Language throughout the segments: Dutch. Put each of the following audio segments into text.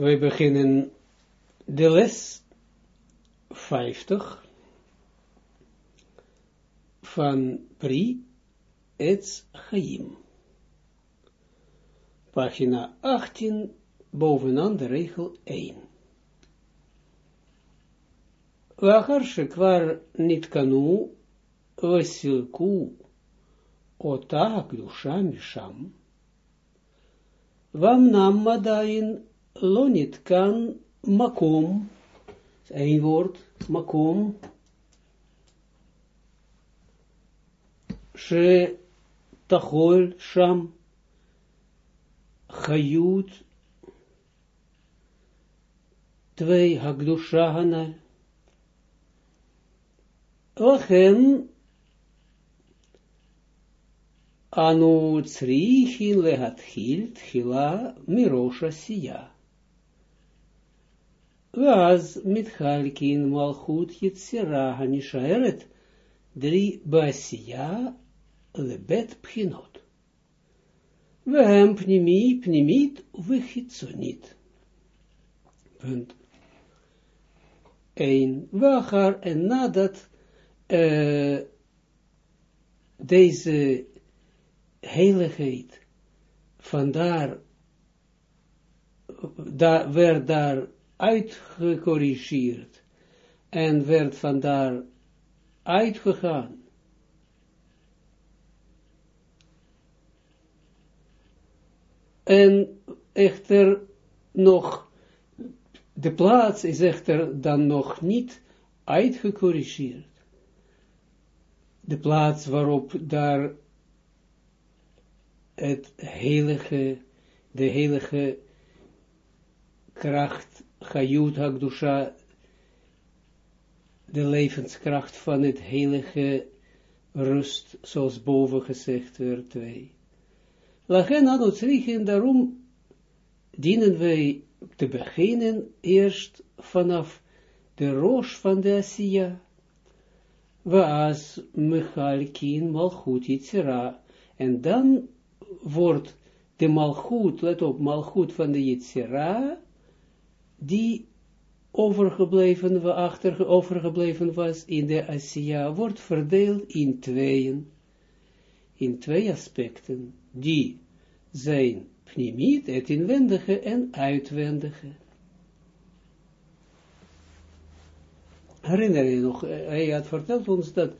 We beginnen de les 50 van Pri Etz Chaim. Pagina 18, bovenaan de regel 1. Wachar shekwar niet kanu, wasilku, ota kdusha misham, Wam nam madain lonit kan makom, een woord, makom, she tachol sham, chayut, twee hagdusha hanal. Lachem, anu tsrichin lehatchil tchila mirosha siya. ואז מתחלקין מלכות יצירה הנשארת דרי בעשייה לבית בחינות. והם פנימי, פנימית וחיצונית. Punt 1. Wagar en nadat uh, deze heiligheid vandaar da, werd daar uitgecorrigeerd en werd vandaar uitgegaan. En echter nog, de plaats is echter dan nog niet uitgecorrigeerd. De plaats waarop daar het heilige, de heilige kracht Chayut Hagdusha, de levenskracht van het heilige rust, zoals boven gezegd werd, twee. Lachen aan daarom dienen wij te beginnen eerst vanaf de roos van de Asiya, waas Mechalkin Malchut Yitzira, en dan wordt de Malchut, let op, Malchut van de Yitzira, die overgebleven, achter, overgebleven was in de Asiya, wordt verdeeld in tweeën, in twee aspecten, die zijn pnimiet, het inwendige en uitwendige. Herinner je nog, hij had verteld ons dat uh,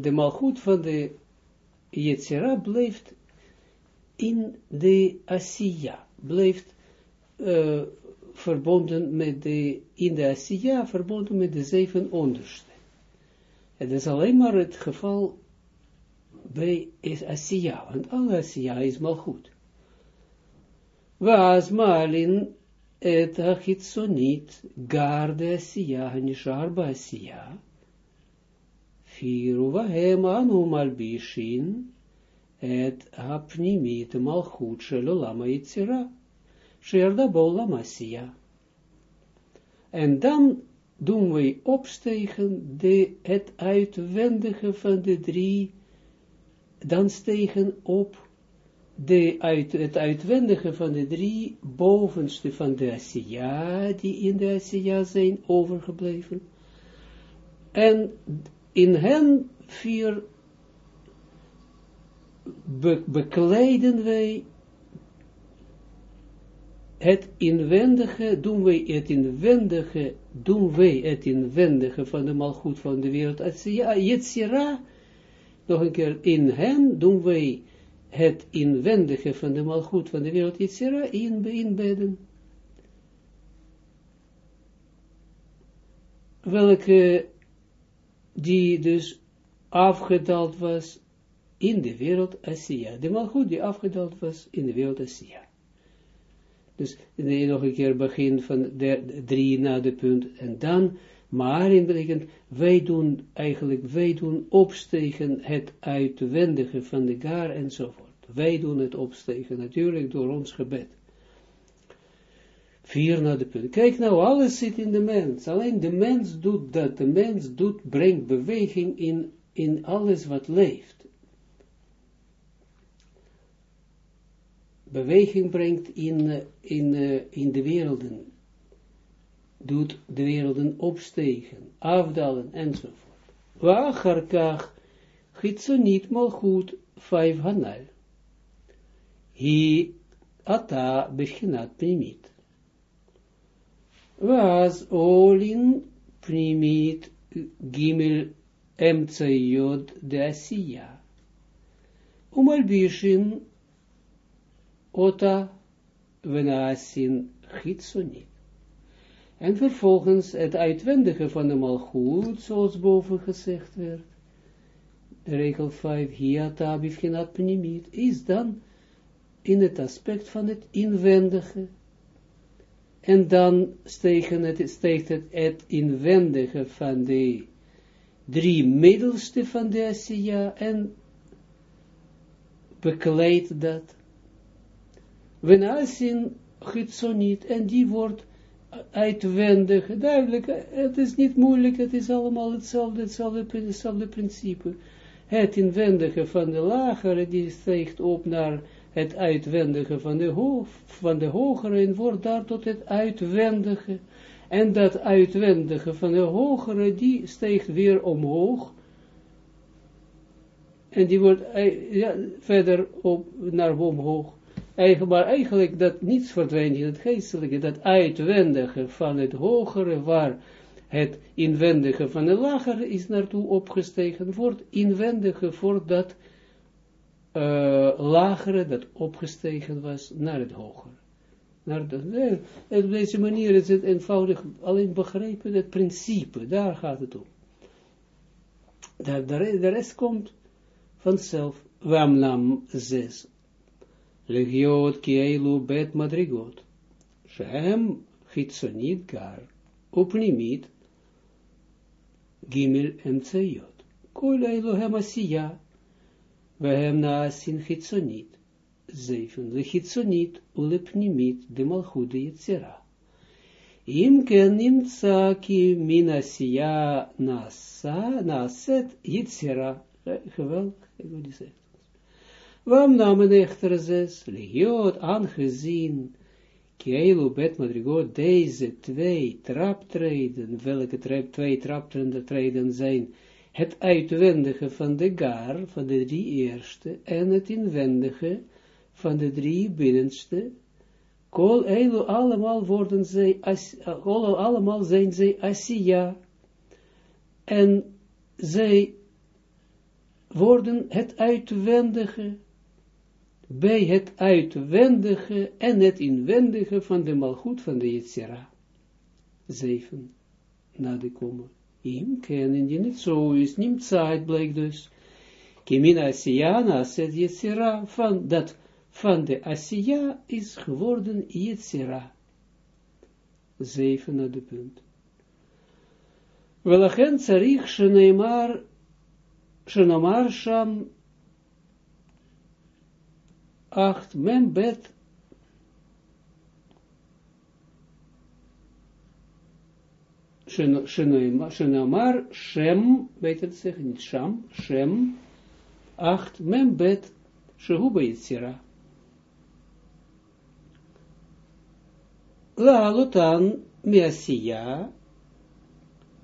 de malgoed van de Yetzira blijft in de Asiya, blijft uh, verbonden met de, in de Asiya, verbonden met de zeven onderste. Het is alleen maar het geval bij is Asiya, want alle Asiya is maar goed. Was malin et hachitsonit gar de Asiya, hanishar ba Asiya, firu vahem anu malbishin, et hapnimit malchut shel olam yitzira. Sherda bola masia. En dan doen wij opstegen de, het uitwendige van de drie, dan stegen op de uit, het uitwendige van de drie bovenste van de Asiya, die in de Asiya zijn overgebleven. En in hen vier be, bekleiden wij het inwendige, doen wij het inwendige, doen wij het inwendige van de malgoed van de wereld. Yetzira, nog een keer, in hen doen wij het inwendige van de malgoed van de wereld, Yetzira, in, inbedden. Welke, die dus afgedaald was in de wereld Asiya. De malgoed die afgedaald was in de wereld Asiya. Dus nee, nog een keer begin van de, drie na de punt. En dan, maar betekent, wij doen eigenlijk, wij doen opstegen het uitwendige van de gar enzovoort. Wij doen het opstegen, natuurlijk door ons gebed. Vier na de punt. Kijk nou, alles zit in de mens. Alleen de mens doet dat. De mens doet, brengt beweging in, in alles wat leeft. Beweging brengt in, in, in de werelden, doet de werelden opstegen, afdalen, enzovoort. Wacharkach, Gitzonit malchut, vijf hanal. Hi ata primit. Was olin primit gimel emtsayod de asiya. Umalbishin ota venasin gitzonit. En vervolgens het uitwendige van de malgoed, zoals boven gezegd werd, regel 5, hiata bifgenat penimiet, is dan in het aspect van het inwendige. En dan stegen het, steekt het, het inwendige van de drie middelste van de Asiya en bekleidt dat. Wenasin niet en die wordt uitwendig, duidelijk, het is niet moeilijk, het is allemaal hetzelfde, hetzelfde, principe. Het inwendige van de lagere, die steekt op naar het uitwendige van de, van de hogere en wordt daar tot het uitwendige. En dat uitwendige van de hogere, die steekt weer omhoog. En die wordt ja, verder op, naar omhoog. Maar eigenlijk dat niets verdwijnt in het geestelijke, dat uitwendige van het hogere, waar het inwendige van het lagere is naartoe opgestegen, wordt inwendige voor dat uh, lagere dat opgestegen was naar het hogere. Naar de, op deze manier is het eenvoudig alleen begrepen, het principe, daar gaat het om. De, de, de rest komt vanzelf. Wamnam 6. Legiot kielu bet madrigot. Shem chitzonit gar. Upnimit gimel en tseyot. Kol eilu hem asiya. We hem naasin chitzonit. Zeven, de chitzonit, ulepnimit, de malchude yitzera. Nimtsa ki min asiya nasa, naset yitzera. Geweldig, ik wil zeggen. Waarom namen echter zes, legiot, aangezien, Keilu bet madrigot, deze twee traptreden, welke trap, twee traptreden zijn, het uitwendige van de gar, van de drie eerste, en het inwendige van de drie binnenste, kol eilu allemaal worden zij, allemaal zijn zij asiya, en zij worden het uitwendige, bij het uitwendige en het inwendige van de malgoed van de Yetzira. Zeven, na de komen im kennen die niet zo is, niet zaad blijkt dus. Kimina Asiana zet Yetzira van dat van de Asiya is geworden Yetzira. Zeven naar de punt. Welachen tsarich sheneimar shenomar sham acht membet Shenamar Shem, beter te zeggen, niet Sham, Shem, acht, Membet, Shehuba Yitzira. Laalutan Miasiya,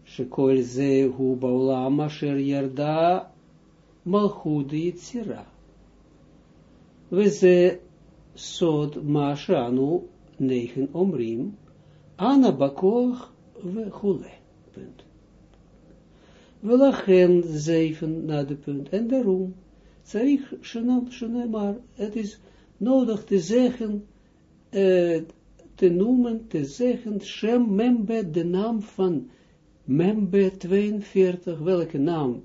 Shekol ze hu baolam asher yarda. Malchudi Yitzira. Weze sod mashanu negen omrim, Ana bakoch we goele. Punt. We lachen zeven naar de punt. En daarom, zeg maar, het is nodig te zeggen, uh, te noemen, te zeggen, Shem Membe, de naam van Membe 42, welke naam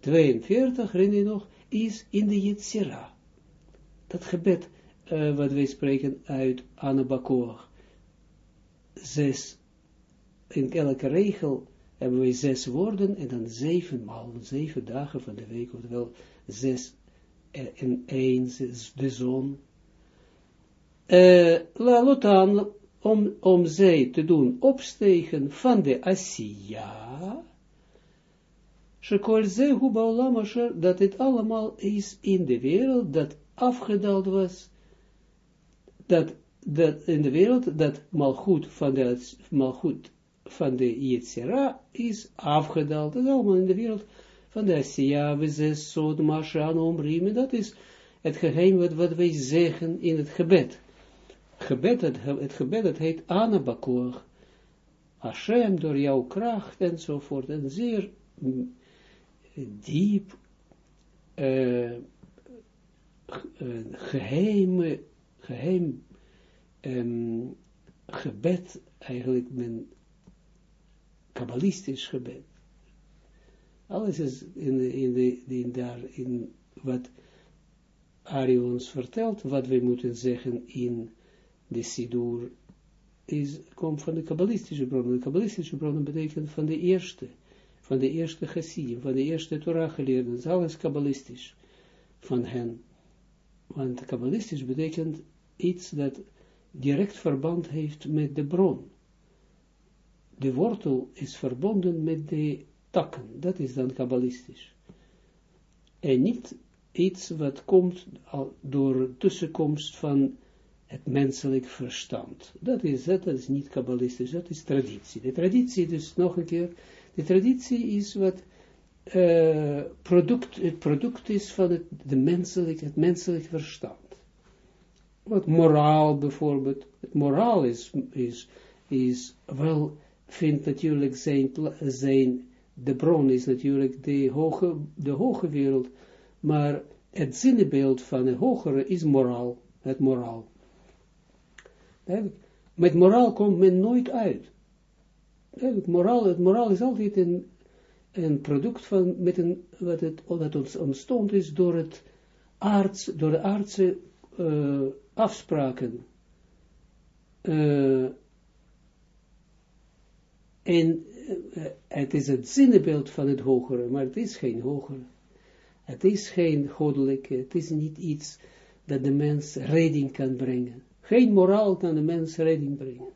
42, herinner nog, is in de Yetzira. Dat gebed, uh, wat wij spreken uit Anabakor, 6 in elke regel hebben we zes woorden en dan zeven maal, zeven dagen van de week, oftewel zes en één, de zon. Uh, la om, om zij te doen opstegen van de Asiya, Shekol baolam asher, dat het allemaal is in de wereld, dat afgedaald was dat, dat in de wereld, dat malgoed van de, malgoed van de is afgedaald. Dat is allemaal in de wereld van de Asiya, we zes, Sod, dat is het geheim wat, wij zeggen in het gebed. Gebed, het, gebed, het heet Anabakoor. Hashem door jouw kracht enzovoort. En zeer mm, diep, uh, geheim, geheim um, gebed, eigenlijk men kabbalistisch gebed. Alles is in, in, de, in, daar, in wat Ari ons vertelt, wat wij moeten zeggen in de Sidur, is, komt van de kabbalistische bronnen. De kabbalistische bronnen betekent van de eerste, van de eerste Chassidim, van de eerste Torah geleerden, is alles kabbalistisch van hen. Want kabbalistisch betekent iets dat direct verband heeft met de bron. De wortel is verbonden met de takken, dat is dan kabbalistisch. En niet iets wat komt door tussenkomst van het menselijk verstand. Dat is, dat is niet kabbalistisch, dat is traditie. De traditie, dus nog een keer, de traditie is wat uh, product, het product is van het, de menselijk, het menselijk verstand. Wat moraal bijvoorbeeld, het moraal is, is, is wel, vindt natuurlijk zijn, zijn, de bron is natuurlijk de hoge, de hoge wereld, maar het zinnebeeld van de hogere is moraal, het moraal. Met moraal komt men nooit uit. Moraal, het moraal is altijd een, een product van, met een, wat het, dat ons ontstond is door het arts, door de aardse uh, afspraken. Uh, en uh, het is het zinnebeeld van het hogere, maar het is geen hogere. Het is geen goddelijke, het is niet iets dat de mens redding kan brengen. Geen moraal kan de mens redding brengen.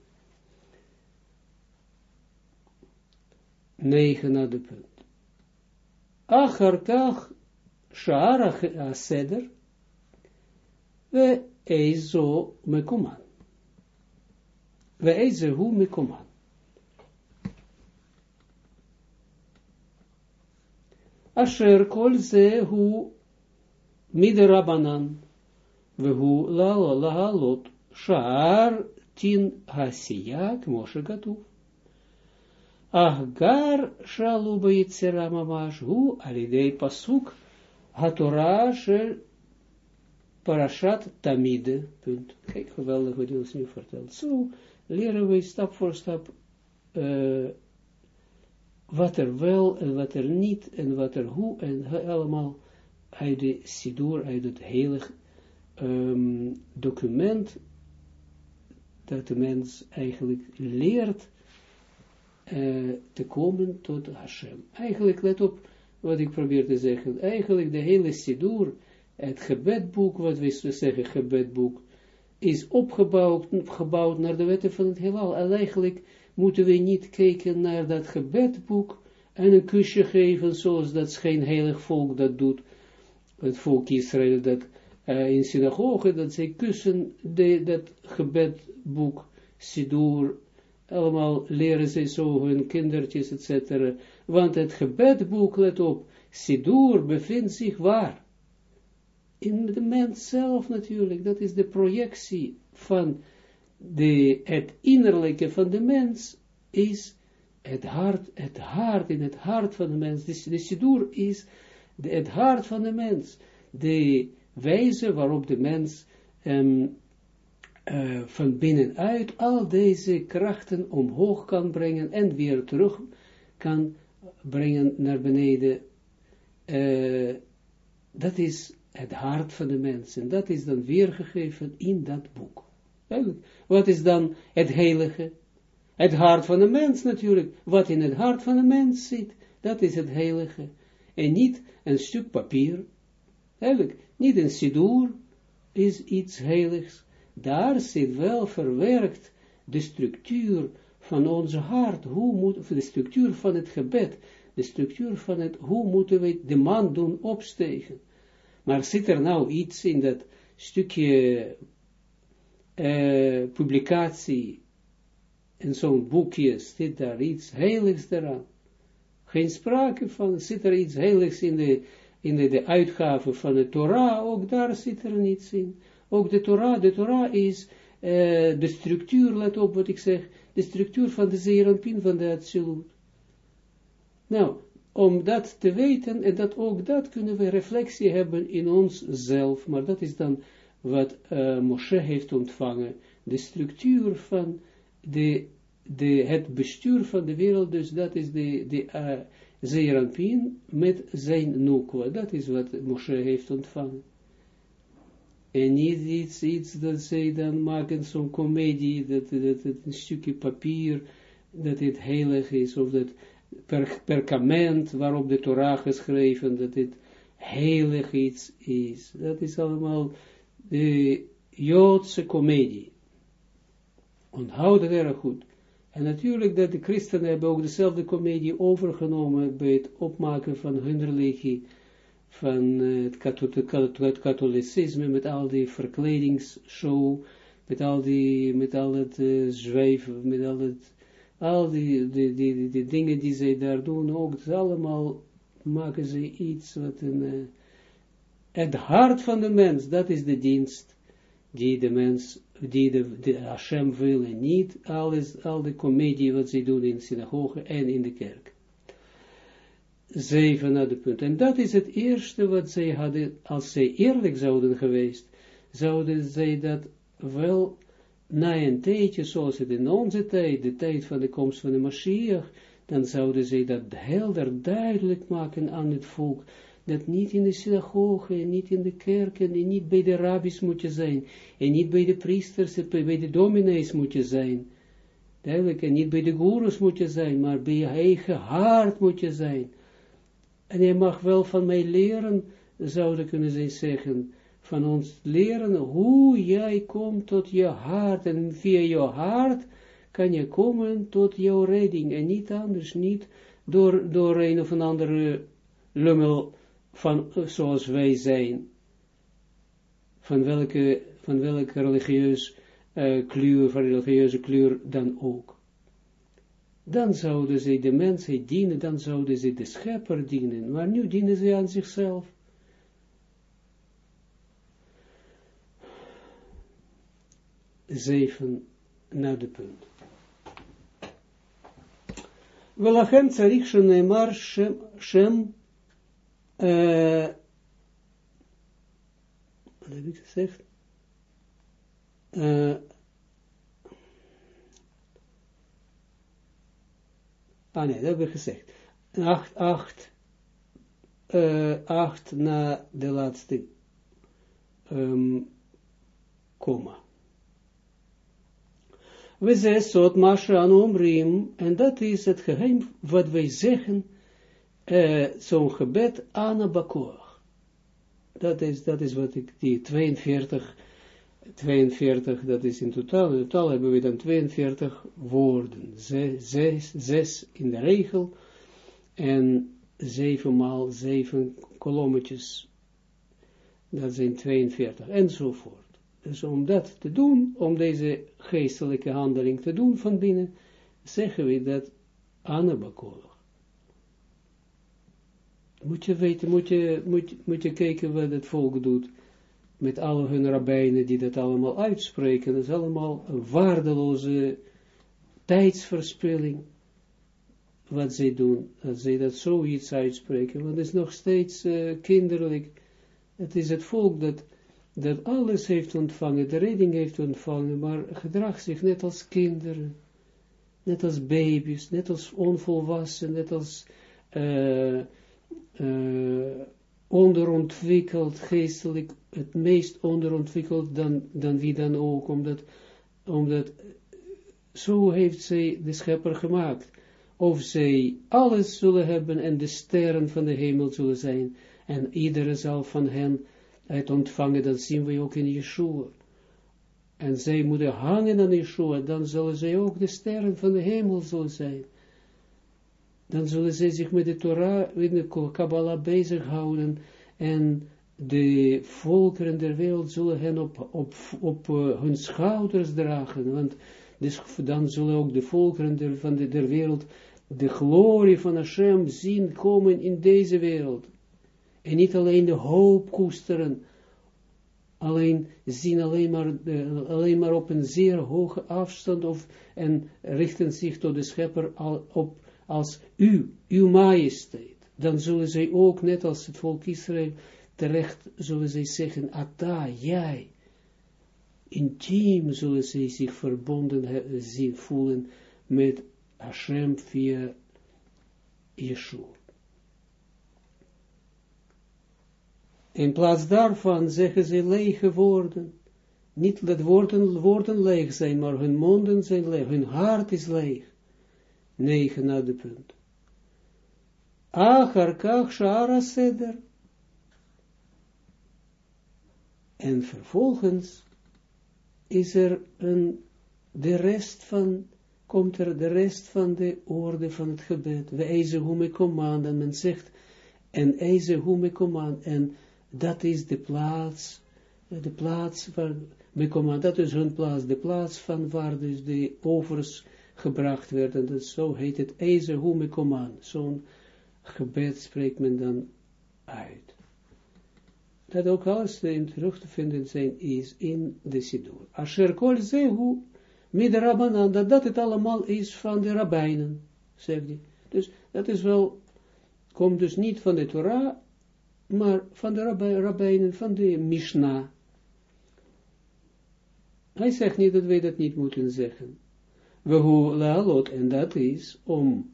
Negen naar de punt. Acharkach shaarach aseder we eizo mekuman. We eizo hu mekuman. Asher kol ze hu la la lot. Shaar tin Ahgar shalu beitzera mamash hu alidei pasuk hatorah shel parashat tamide. Punt. Kijk, geweldig wat hij ons nu vertelt. Zo leren we stap voor stap uh, wat er wel en wat er niet en wat er hoe en allemaal uit de Sidur, uit het heilig um, document dat de mens eigenlijk leert te komen tot Hashem. Eigenlijk, let op wat ik probeer te zeggen, eigenlijk de hele Sidur, het gebedboek, wat we zeggen gebedboek, is opgebouwd gebouwd naar de wetten van het heelal. En eigenlijk moeten we niet kijken naar dat gebedboek en een kusje geven, zoals dat geen heilig volk dat doet, het volk Israël dat in synagoge, dat zij kussen de, dat gebedboek, Sidur, allemaal leren zij zo hun kindertjes, etc. Want het gebedboek, let op, Sidur bevindt zich waar? In de mens zelf natuurlijk, dat is de projectie van de, het innerlijke van de mens, is het hart, het hart in het hart van de mens. De, de Sidur is de, het hart van de mens, de wijze waarop de mens um, uh, van binnenuit al deze krachten omhoog kan brengen en weer terug kan brengen naar beneden. Uh, dat is het hart van de mens. En dat is dan weergegeven in dat boek. Wat is dan het heilige? Het hart van de mens natuurlijk. Wat in het hart van de mens zit, dat is het heilige. En niet een stuk papier. Eigenlijk, niet een sidoer is iets heiligs. Daar zit wel verwerkt de structuur van onze hart. Hoe moet, de structuur van het gebed. De structuur van het, hoe moeten we de man doen opstegen. Maar zit er nou iets in dat stukje uh, publicatie, en zo'n boekje, zit daar iets heiligs eraan. Geen sprake van, zit er iets heiligs in de, in de uitgave van de Torah, ook daar zit er niets in. Ook de Torah, de Torah is uh, de structuur, let op wat ik zeg, de structuur van de Zeeranpin van de Absolute. Nou, om dat te weten, en dat ook dat kunnen we reflectie hebben in onszelf, maar dat is dan wat uh, Moshe heeft ontvangen, de structuur van de, de, het bestuur van de wereld, dus dat is de, de uh, met zijn Nukwa, dat is wat Moshe heeft ontvangen. En niet iets, iets dat zij dan maken, zo'n komedie, dat, dat, dat een stukje papier, dat het heilig is, of dat per, perkament waarop de Torah geschreven, dat het heilig iets is. Dat is allemaal de Joodse komedie. Onthoud het erg goed. En natuurlijk dat de christenen hebben ook dezelfde komedie overgenomen bij het opmaken van hun religie, van het, katholicisme, met al die verkledingsshow, met al die, met al het uh, met al het al die, die, die, die, dingen die zij daar doen, ook allemaal maken ze iets wat een, uh, het hart van de mens, dat is de dienst die de mens, die de, de Hashem wil en niet alles, al de comedie wat zij doen in de synagoge en in de kerk. Zeven naar de punt. En dat is het eerste wat zij hadden, als zij eerlijk zouden geweest, zouden zij dat wel na een tijdje, zoals het in onze tijd, de tijd van de komst van de Mashiach, dan zouden zij dat helder duidelijk maken aan het volk, dat niet in de synagoge, niet in de kerken, en niet bij de rabbis moet je zijn, en niet bij de priesters, en bij de dominees moet je zijn, duidelijk, en niet bij de gurus moet je zijn, maar bij je eigen hart moet je zijn. En je mag wel van mij leren, zouden kunnen zij zeggen, van ons leren hoe jij komt tot je hart. En via je hart kan je komen tot jouw redding. En niet anders, niet door, door een of een andere lummel van, zoals wij zijn, van welke, van welke religieus uh, kleur, van religieuze kleur dan ook. Dan zouden ze de mensheid dienen, dan zouden ze de schepper dienen, maar nu dienen ze aan zichzelf. zeven naar de punt. Welachem tzarich shenemar shem, shem uh, wat heb ik gezegd? Uh, ah nee, dat heb ik gezegd. Acht, acht, uh, acht na de laatste um, komma. We zijn soort masha omrim, en dat is het geheim wat wij zeggen, uh, zo'n gebed aan. Dat is, dat is wat ik, die 42, 42, dat is in totaal, in totaal hebben we dan 42 woorden, zes, in de regel, en zeven maal zeven kolommetjes, dat zijn 42, enzovoort. Dus om dat te doen, om deze geestelijke handeling te doen van binnen, zeggen we dat anabakol. Moet je weten, moet je, moet, moet je kijken wat het volk doet, met alle hun rabbijnen die dat allemaal uitspreken, dat is allemaal een waardeloze tijdsverspilling, wat zij doen, dat zij dat zoiets uitspreken, want het is nog steeds uh, kinderlijk, het is het volk dat dat alles heeft ontvangen, de redding heeft ontvangen, maar gedraagt zich net als kinderen, net als baby's, net als onvolwassen, net als uh, uh, onderontwikkeld, geestelijk, het meest onderontwikkeld dan, dan wie dan ook, omdat, omdat zo heeft zij de schepper gemaakt. Of zij alles zullen hebben en de sterren van de hemel zullen zijn, en iedere zal van hen het ontvangen, dat zien we ook in Yeshua. En zij moeten hangen aan Yeshua, dan zullen zij ook de sterren van de hemel zullen zijn. Dan zullen zij zich met de Torah, met de Kabbalah bezighouden en de volkeren der wereld zullen hen op, op, op uh, hun schouders dragen, want dan zullen ook de volkeren der, van de, der wereld de glorie van Hashem zien komen in deze wereld. En niet alleen de hoop koesteren, alleen zien alleen maar, alleen maar op een zeer hoge afstand of, en richten zich tot de schepper al, op als u, uw majesteit. Dan zullen zij ook, net als het volk Israël, terecht zullen zij zeggen, Ata, jij. Intiem zullen zij zich verbonden voelen met Hashem via Yeshua. In plaats daarvan zeggen ze lege woorden. Niet dat woorden, woorden leeg zijn, maar hun monden zijn leeg, hun hart is leeg. Negen naar de punt. Achar kach shara seder. En vervolgens is er een, de rest van, komt er de rest van de orde van het gebed. We eisen hoe me command, en men zegt, en eisen hoe me command, en dat is de plaats, de plaats waar, me command, dat is hun plaats, de plaats van waar dus de overs gebracht werden, dat zo heet het me command, zo'n gebed spreekt men dan uit dat ook alles in terug te vinden zijn is in de Sidur. Asher kol zehu Rabbanan, dat dat het allemaal is van de rabbijnen, zegt hij. Dus dat is wel, komt dus niet van de Torah, maar van de rabbijnen, van de Mishnah. Hij zegt niet dat wij dat niet moeten zeggen. We hoe laalot, en dat is om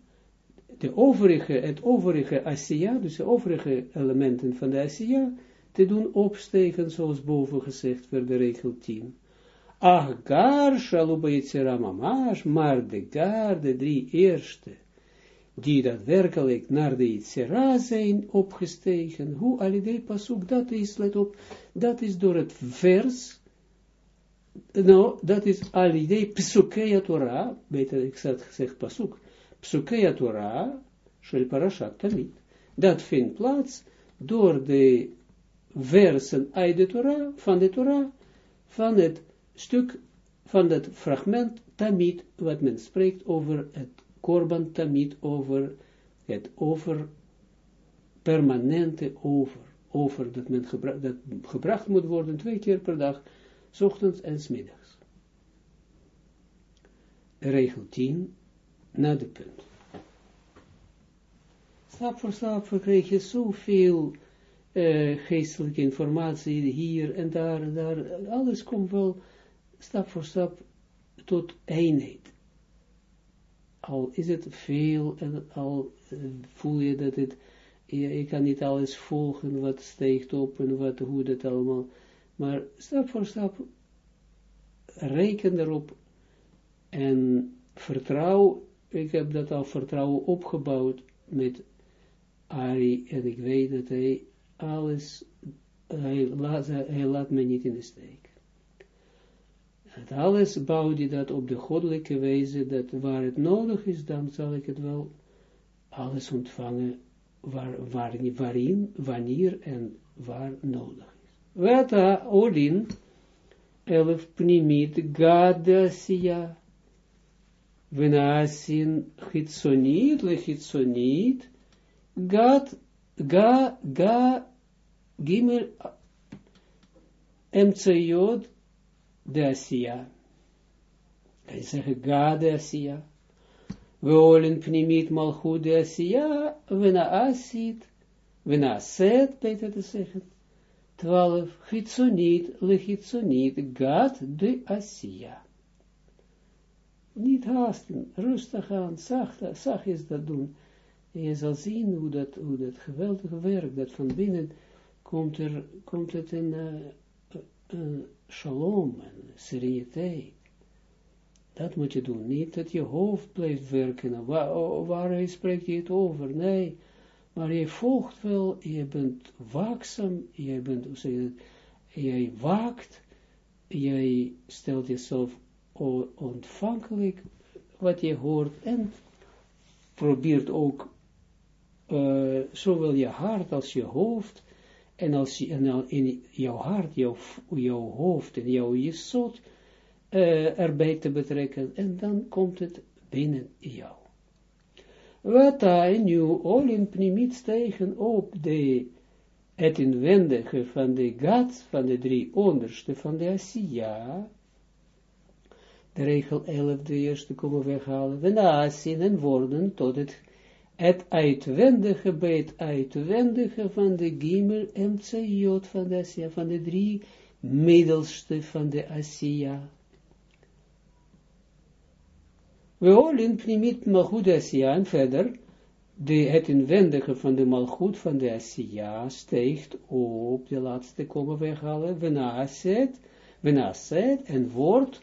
de overige, het overige Asiya, dus de overige elementen van de Asiya, te doen opstegen, zoals boven gezegd werd, de regel 10. Ach, gar, shaluba mamash, maar de gar, de drie eerste, die daadwerkelijk naar de Yitzera zijn opgestegen, hoe alidei pasuk, dat is, let op, dat is door het vers, nou, dat is alidei psukeya Torah, beter ik zat gezegd pasuk, psukeya Torah, shel parashat tamid, dat vindt plaats door de versen uit de Torah, van de Torah, van het stuk, van het fragment Tamid, wat men spreekt over het Korban Tamid, over het over, permanente over, over dat, men dat gebracht moet worden twee keer per dag, ochtends en s middags. Regel 10, na de punt. Stap voor stap verkreeg je zoveel uh, geestelijke informatie hier en daar en daar, alles komt wel stap voor stap tot eenheid. Al is het veel en al uh, voel je dat het, je, je, kan niet alles volgen wat steekt op en wat, hoe dat allemaal, maar stap voor stap reken erop en vertrouw, ik heb dat al vertrouwen opgebouwd met Ari en ik weet dat hij alles, hij laat, hij laat me niet in de steek. Het alles bouwt hij dat op de goddelijke wijze, dat waar het nodig is, dan zal ik het wel alles ontvangen, waar, waar, waarin, wanneer en waar nodig Weta Olin, elf pnimit gadasia, Venasin chitsoniet, lechitsoniet, gad, ga, ga, Gimel Emtsayod de Asiya. Kan je zeggen. We olin pnimit malchut de Asiya. We na asit. We na set, beter te zeggen. Twaalf. Chitsoniet, lechitsoniet. Gad de Asiya. Niet haasten, rustig aan, zacht, zachtjes dat doen. En je zal zien hoe dat, hoe dat geweldige werk, dat van binnen komt, er, komt het in uh, shalom en sereniteit. Dat moet je doen. Niet dat je hoofd blijft werken. Waar, oh, waar spreekt het over? Nee. Maar je volgt wel, je bent waakzaam, bent, jij waakt, jij stelt jezelf ontvankelijk wat je hoort en probeert ook uh, zowel je hart als je hoofd en als je in jouw hart, jouw, jouw hoofd en jouw jesot uh, erbij te betrekken, en dan komt het binnen jou. Wat nu in pnimiet stijgen op de, het inwendige van de gat, van de drie onderste van de Asiya, de regel 11, de eerste komen weghalen, we nazien en worden tot het, het uitwendige bij het uitwendige van de gimel en jod van de Asiya, van de drie middelste van de Asiya. We horen primit malchut Asiya en verder, de, het inwendige van de malchut van de Asiya steegt op, de laatste komen weghalen, we nazet, we nazet en wordt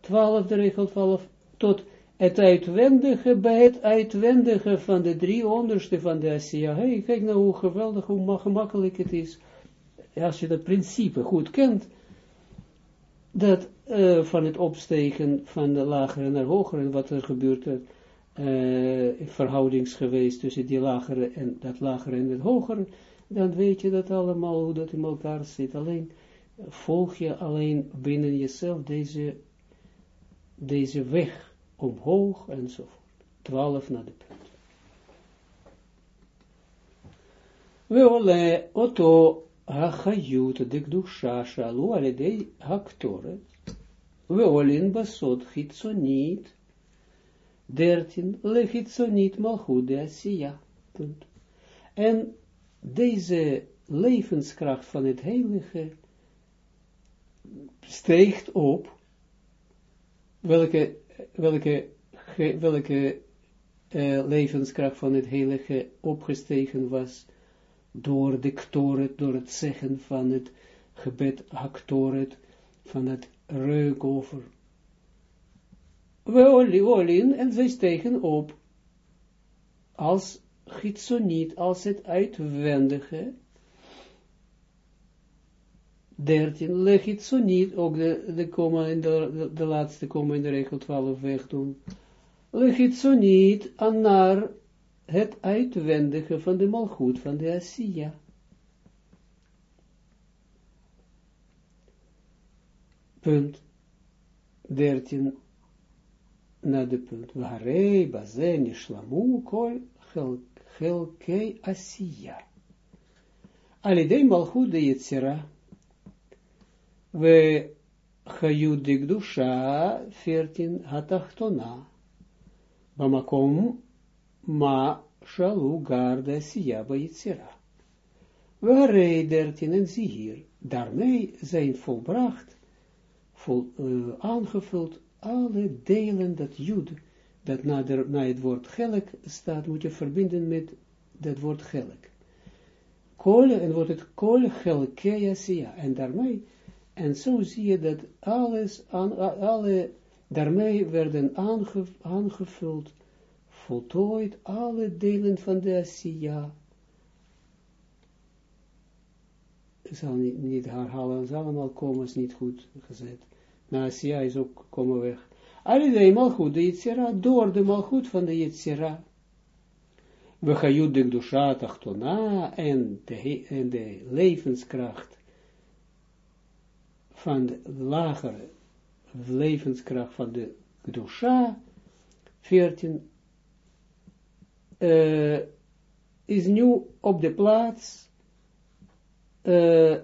12, de regel 12, tot het uitwendige, bij het uitwendige van de drie onderste van de Asiya. Hey, kijk nou hoe geweldig, hoe gemakkelijk het is, als je dat principe goed kent, dat uh, van het opstegen van de lagere naar hogere, wat er gebeurt, uh, verhoudingsgeweest tussen die lagere en dat lagere en het hogere, dan weet je dat allemaal, hoe dat in elkaar zit. Alleen volg je alleen binnen jezelf deze deze weg omhoog enzovoort. 12 naar de punt. We ole oto hachayut de gdusha shalu aledei haktoret. We olin basot chitsonit. 13 le chitsonit malchut de asiya. En deze levenskracht van het heilige steekt op welke, welke, welke uh, levenskracht van het heilige opgestegen was door de ktoret, door het zeggen van het gebed haktoret, van het reuk over. We olien en zij stegen op als gitzoniet, als het uitwendige, 13, leg het zo niet, ook de, de, de, laatste komma in de regel 12 wegdoen. Leg het zo niet aan naar het uitwendige van de malgoed van de Asiya. Punt 13 na de punt. Waarei bazen nishlamu kol chelkei Asiya. Alidei malgoed de Yetzirah we chayud dusha 14 hatachtona. Bamakom ma shalu garda siya. We rei 13 en zie hier, daarmee zijn volbracht, vol, aangevuld alle delen dat jud, dat na, de, na het woord gelk staat, moet je verbinden met dat woord gelk. Kol, en wordt het kol gelkeia siya, en daarmee en zo zie je dat alles, aan, alle, daarmee werden aange, aangevuld, voltooid, alle delen van de Asiya. Ik zal niet, niet herhalen, ze allemaal komen, is niet goed gezet. Na Asiya is ook komen weg. De malchut, de Yitzira, door de malchut van de Yitzira. We gaan de Gdusha en de, en de levenskracht van de lagere levenskracht van de Gdusha, 14, uh, is nu op de plaats uh,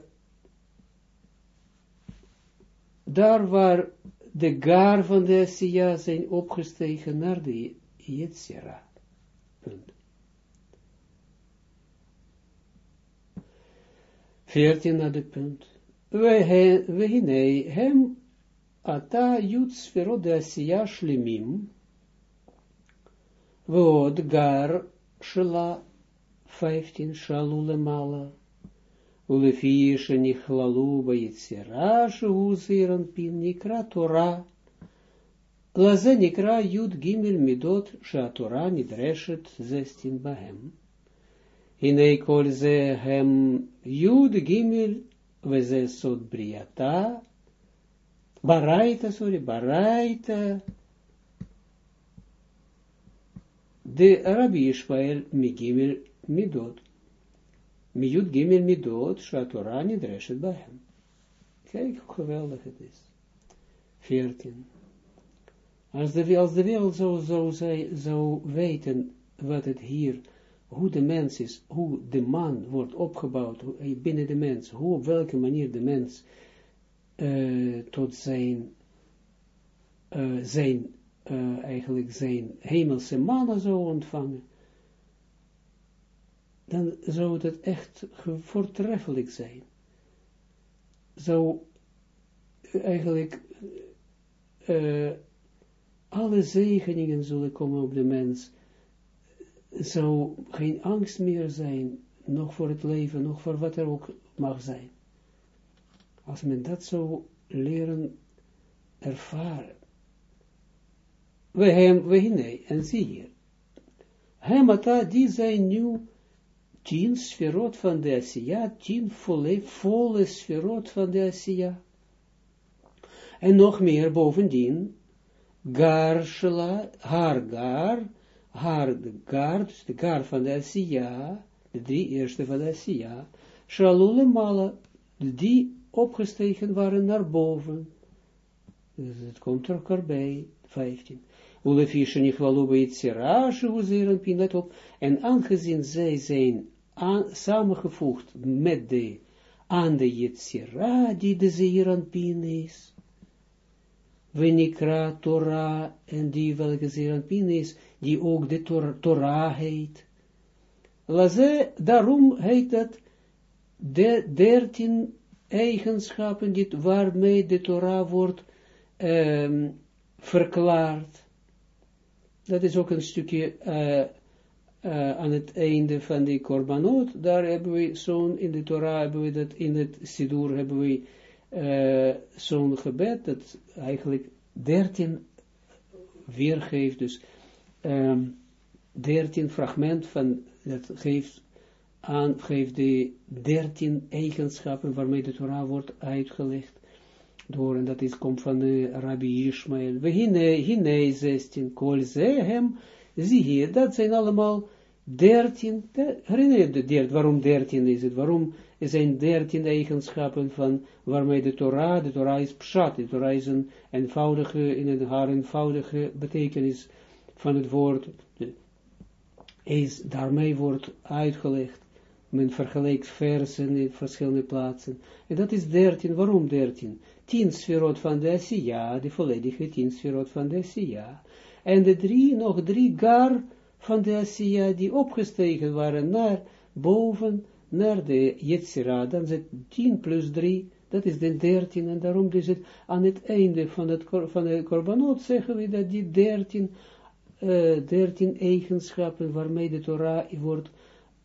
daar waar de gar van de Asiya zijn opgestegen naar de Yetzira. Punt. 14 naar de punt we hem ata yud sferot de shlemim, Vod gar shela 15 shalu lemala, ulefi shenichlalu bayitzira shu ziran pin nikra nikra yud gimel midot shatora nidreshet zestin bahem. Hinei kol ze hem yud gimel we ze sod briata, baraita, sorry, baraita, de Rabbi Ishmael Migimel Midot. Mijut gimel midot, shatora nidreshet bij hem. Kijk hoe geweldig het is. 14. Als de, als de wereld zou, zou, zou, weten wat het hier, hoe de mens is, hoe de man wordt opgebouwd binnen de mens, hoe op welke manier de mens uh, tot zijn, uh, zijn uh, eigenlijk zijn hemelse mannen zou ontvangen, dan zou het echt voortreffelijk zijn. Zou eigenlijk uh, alle zegeningen zullen komen op de mens, zou geen angst meer zijn, nog voor het leven, nog voor wat er ook mag zijn. Als men dat zou leren ervaren. We hem, we nee, en zie hier. Hemata, die zijn nu tien sferot van de Asiya, tien volle, volle sferot van de Asiya. En nog meer bovendien, gar shela, haar gar, haar gar, dus de gar van de Asiya, de drie eerste van de Asiya, shalule mala, die opgestegen waren naar boven. Dus het komt er ook bij, 15. Ulefische niet waluba itzera, shuzeren pin, let op. En aangezien zij zijn samengevoegd met de, aan de Yetzira, die de Zeeranpin is. Venikra Torah, en die welke Zeeranpin is, die ook de Tor Torah heet. Laze, daarom heet dat de dertien eigenschappen die, waarmee de Torah wordt um, verklaard. Dat is ook een stukje uh, uh, aan het einde van die korbanot, daar hebben we zo'n, in de Torah hebben we dat, in het Sidur hebben we uh, zo'n gebed, dat eigenlijk dertien weergeeft, dus um, dertien fragment van, dat geeft aan, geeft de dertien eigenschappen waarmee de Torah wordt uitgelegd door, en dat is, komt van de Rabbi Ishmael. We hine, hine 16, kol ze hem, zie hier, dat zijn allemaal dertien, herinner je de waarom dertien is het, waarom er zijn dertien eigenschappen van, waarmee de Torah, de Torah is pshat, de Torah is een eenvoudige, in een haar eenvoudige betekenis van het woord, is, daarmee wordt uitgelegd, men vergelijkt versen in verschillende plaatsen, en dat is dertien, waarom dertien? Tien sferot van de Asiya, de volledige tien sferot van de Asiya, en de drie, nog drie gar van de Asiya, die opgestegen waren naar boven, naar de Yetzira, dan het 10 plus 3, dat is de 13, en daarom is het aan het einde van het van de korbanot, zeggen we dat die 13, uh, 13 eigenschappen, waarmee de Torah wordt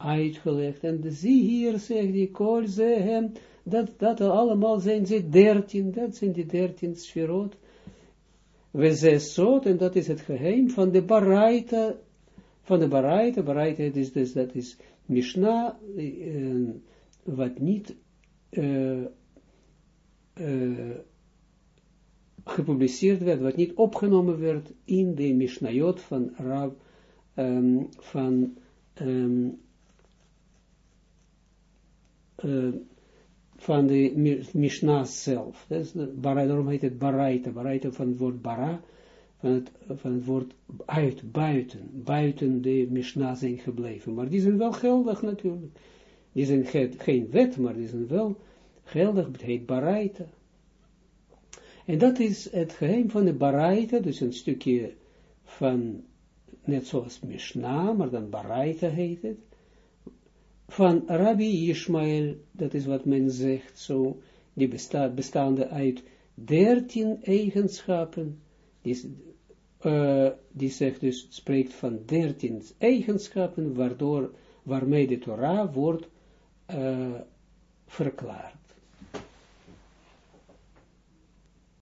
uitgelegd, en zie hier, zegt die kol, ze hem, dat, dat allemaal zijn ze 13, dat zijn die 13 sferot, we zot, en dat is het geheim van de Baraita, van de Baraita, Baraita is dus, dat is Mishnah, uh, wat niet uh, uh, gepubliceerd werd, wat niet opgenomen werd in de Mishnayot van Rab, um, van um, van de Mishnah zelf. Dat daarom heet het Baraita, Baraita van het woord bara, van het, van het woord uit, buiten, buiten de Mishnah zijn gebleven. Maar die zijn wel geldig natuurlijk. Die zijn geen wet, maar die zijn wel geldig, het heet Baraita. En dat is het geheim van de Baraita, dus een stukje van, net zoals Mishnah, maar dan Baraita heet het, van Rabbi Ishmael, dat is wat men zegt, zo, die bestaat, bestaande uit dertien eigenschappen, die, uh, die zegt dus, spreekt van dertien eigenschappen, waardoor, waarmee de Torah wordt uh, verklaard.